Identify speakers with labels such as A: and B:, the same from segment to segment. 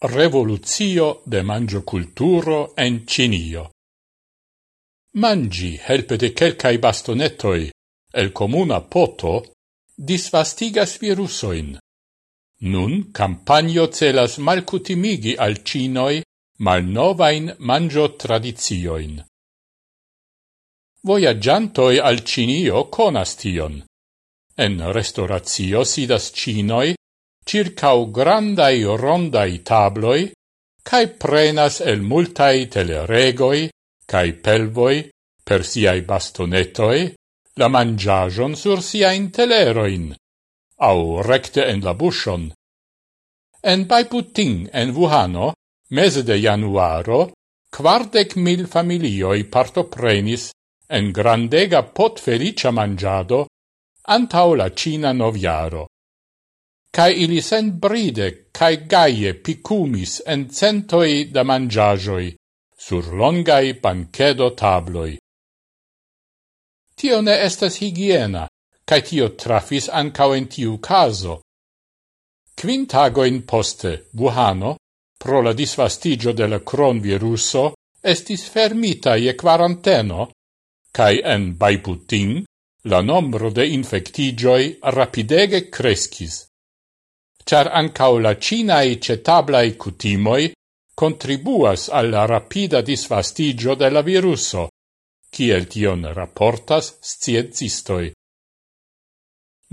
A: Revoluzio de mangio culturo en Cinio. Mangi helpe de quelcae bastonettoi el comuna poto disvastigas virusoin. Nun campagno celas malcutimigi al cinoi malnovain mangio tradizioin. Voyagiantoi al Cinio conastion. En restauratio sidas cinoi circau grandai rondai tabloi, cae prenas el multai teleregoi, cae pelvoi, per siai bastonetoi, la mangiagion sur siain teleroin, au recte en la bushon. En Baiputing, en Wuhano, mese de januaro, quardec mil familioi partoprenis en grandega pot felicia mangiado antau la Cina noviaro cae ili sen bride cae gaie picumis en centoi da mangiagioi, sur longai pancedo tabloi. Tio ne estas higiena, cae tio trafis ancao en tiu caso. Quintagoin poste, Wuhano, pro la disvastigio de la cronviruso, estis fermita je quaranteno, cae en Baiputin la nombro de infectigioi rapidege crescis char ancau la cinae cetablai cutimoi contribuas alla rapida disvastigio de la viruso, ciel tion rapportas sciencistoi.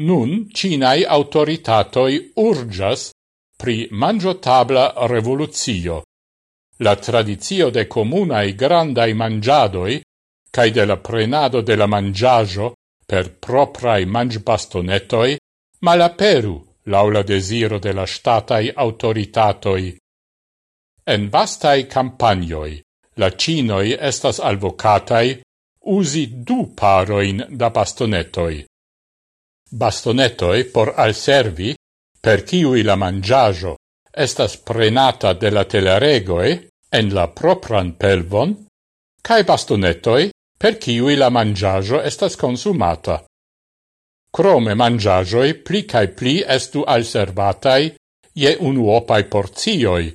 A: Nun cinae autoritatoi urgas pri mangiotabla revoluzio. La tradizio de comunae grandai mangiadoi, cae de la prenado de la mangiajo per proprae mangbastonetoi, malaperu laula desiro de la statai autoritatoi. En vastai campagnoi, la cinoi estas alvocatai usi du paroin da bastonetoi. Bastonetoi por al servi, per ciui la mangiajo estas prenata de la teleregoe en la propran pelvon, cae bastonetoi per ciui la mangiajo estas consumata. Crome mangiagioi pli cae pli estu alservatai je unuopai porzioi,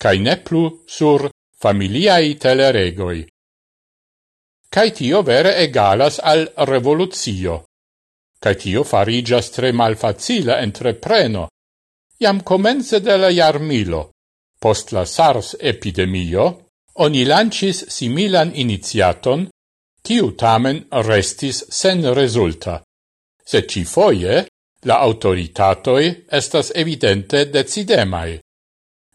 A: cae ne plu sur familiai teleregoi. Cae tio vere egalas al revoluzio. Cae tio farigias tre malfacile entrepreno, iam comence de la jarmilo, post la SARS epidemio, oni lancis similan iniziaton, tiu tamen restis sen resulta se ci foie la autoritatoi estas evidente decidemai.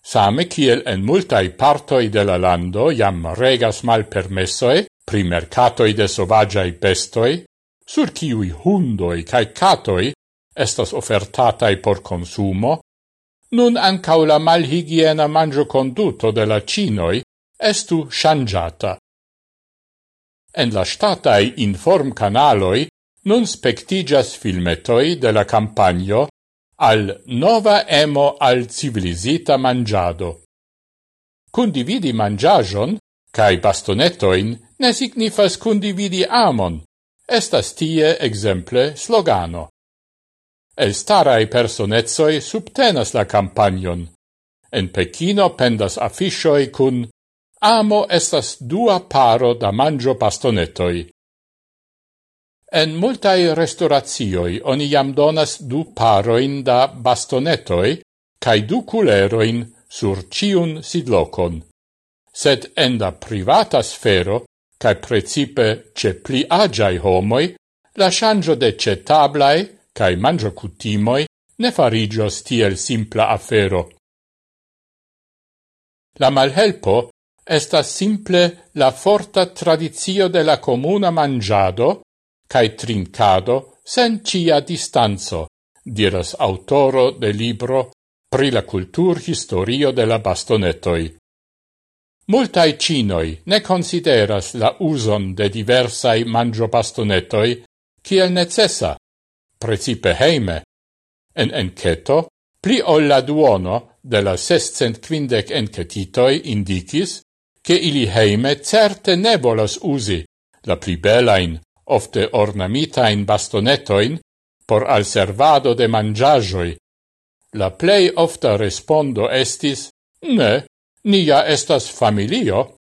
A: Same kiel en multai partoi de la lando jam regas malpermessoi pri mercatoi de sovagiai bestoi, sur kiui hundoi cae catoi estas ofertatai por consumo, nun ancau la malhigiena mangio conduto de la cinoi estu shangiata. En la statai inform canaloi nun spectigas filmetoi de la campagno al nova emo al civilisita mangiado. Condividi mangiagion, cae bastonetoin, ne signifas condividi amon, estas tie exemple slogano. Elstarai personetsoi subtenas la campagnon. En Pekino pendas afishoi cun Amo estas dua paro da mangio bastonetoi. En multae restauratioi oni jam donas du paroin da bastonetoi cae du culeroin sur ciun sidlocon. Sed en la privata sfero, cae precipe ce pli agiai homoi, la shangio de ce tablae cae mangio cutimoi ne farigios tiel simpla afero. La malhelpo estas simple la forta tradizio de la comuna mangiado cae trincado sen cia distanzo, diras autoro de libro pri la cultur historio de la bastonetoi. Multai cinoi ne consideras la uson de diversai mangio bastonetoi kiel necessa, precipe heime. En enceto, pli ol la duono de la sescent quindec encetitoi indicis che ili heime certe ne volas usi la pli belain ofte ornamitain bastonetoin por al servado de mangiagioi. La plei ofta respondo estis, ne, nia estas familio,